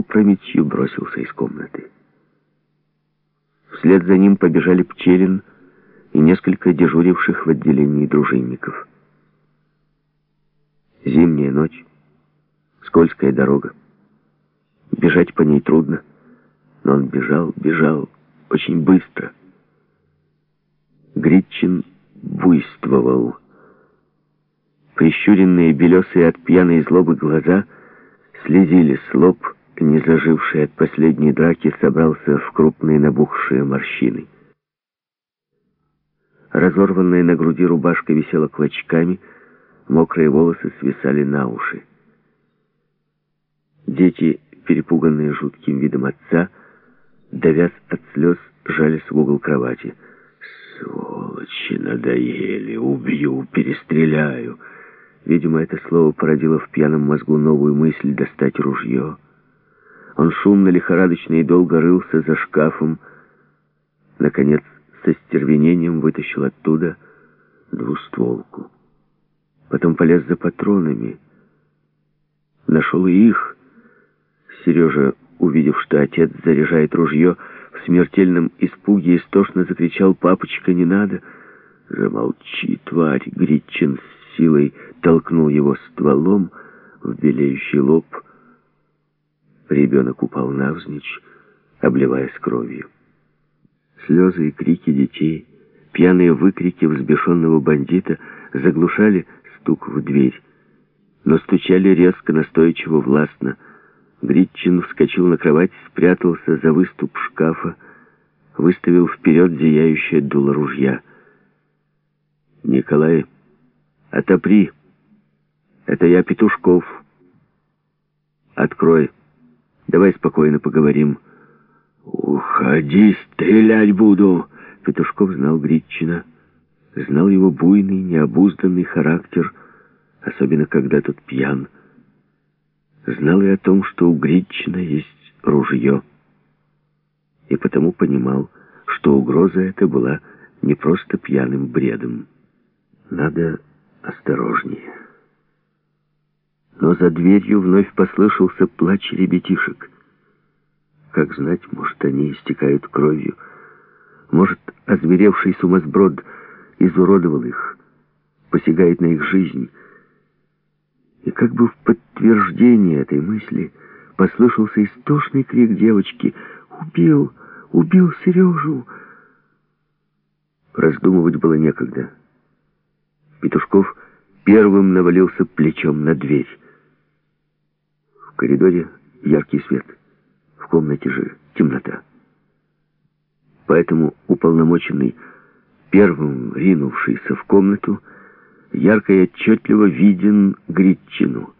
опрометью бросился из комнаты. Вслед за ним побежали Пчелин и несколько дежуривших в отделении дружинников. Зимняя ночь, скользкая дорога. Бежать по ней трудно, но он бежал, бежал очень быстро. Гритчин буйствовал. Прищуренные белесые от пьяной злобы глаза слезили с лоб, не заживший от последней драки, собрался в крупные набухшие морщины. Разорванная на груди рубашка висела клочками, мокрые волосы свисали на уши. Дети, перепуганные жутким видом отца, давясь от слез, жались в угол кровати. «Сволочи надоели! Убью, перестреляю!» Видимо, это слово породило в пьяном мозгу новую мысль достать ружье. Он шумно, лихорадочно и долго рылся за шкафом. Наконец, со стервенением вытащил оттуда двустволку. Потом полез за патронами. Нашел и их. Сережа, увидев, что отец заряжает ружье, в смертельном испуге истошно закричал «Папочка, не надо!» «Замолчи, тварь!» Гритчин с силой толкнул его стволом в белеющий лоб. Ребенок упал навзничь, обливаясь кровью. Слезы и крики детей, пьяные выкрики взбешенного бандита заглушали стук в дверь, но стучали резко, настойчиво, властно. Гритчин вскочил на кровать, спрятался за выступ шкафа, выставил вперед зияющее дуло ружья. «Николай, отопри! Это я, Петушков. Открой, давай спокойно поговорим». «Уходи, стрелять буду!» Петушков знал Гритчина, знал его буйный, необузданный характер, особенно когда тот пьян. Знал и о том, что у Гритчина есть ружье. И потому понимал, что угроза эта была не просто пьяным бредом. Надо осторожнее. Но за дверью вновь послышался плач ребятишек. Как знать, может, они истекают кровью. Может, озверевший сумасброд изуродовал их, посягает на их жизнь. И как бы в подтверждение этой мысли послышался истошный крик девочки «Убил! Убил Сережу!» Раздумывать было некогда. Петушков первым навалился плечом на дверь. В коридоре яркий свет — комнате же темнота. Поэтому уполномоченный, первым ринувшийся в комнату, ярко и отчетливо виден Гритчину.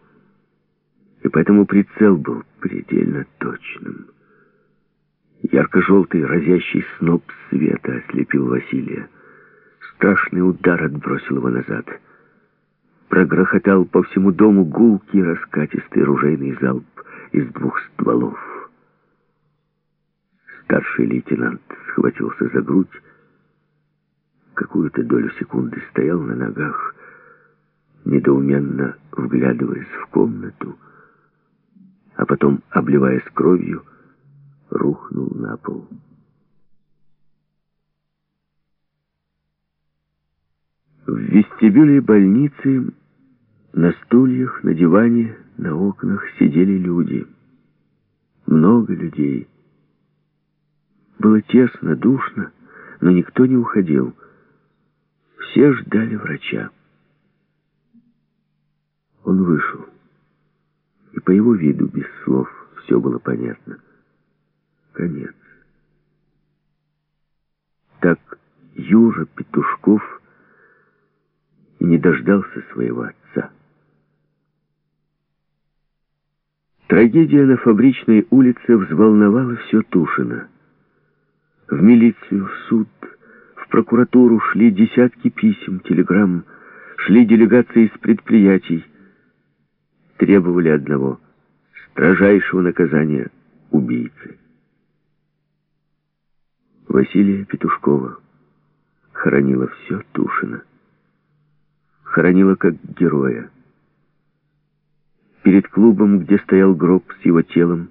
И поэтому прицел был предельно точным. Ярко-желтый разящий сноп света ослепил Василия. Страшный удар отбросил его назад. Прогрохотал по всему дому гулкий раскатистый ружейный залп из двух стволов. Старший лейтенант схватился за грудь, какую-то долю секунды стоял на ногах, недоуменно вглядываясь в комнату, а потом, обливаясь кровью, рухнул на пол. В вестибюле больницы на стульях, на диване, на окнах сидели люди. Много людей. Было тесно, душно, но никто не уходил. Все ждали врача. Он вышел. И по его виду, без слов, все было понятно. Конец. Так Юра Петушков и не дождался своего отца. Трагедия на фабричной улице взволновала все Тушино. В милицию, в суд, в прокуратуру шли десятки писем, телеграмм, шли делегации из предприятий. Требовали одного — строжайшего наказания убийцы. Василия Петушкова хоронила все Тушина. Хоронила как героя. Перед клубом, где стоял гроб с его телом,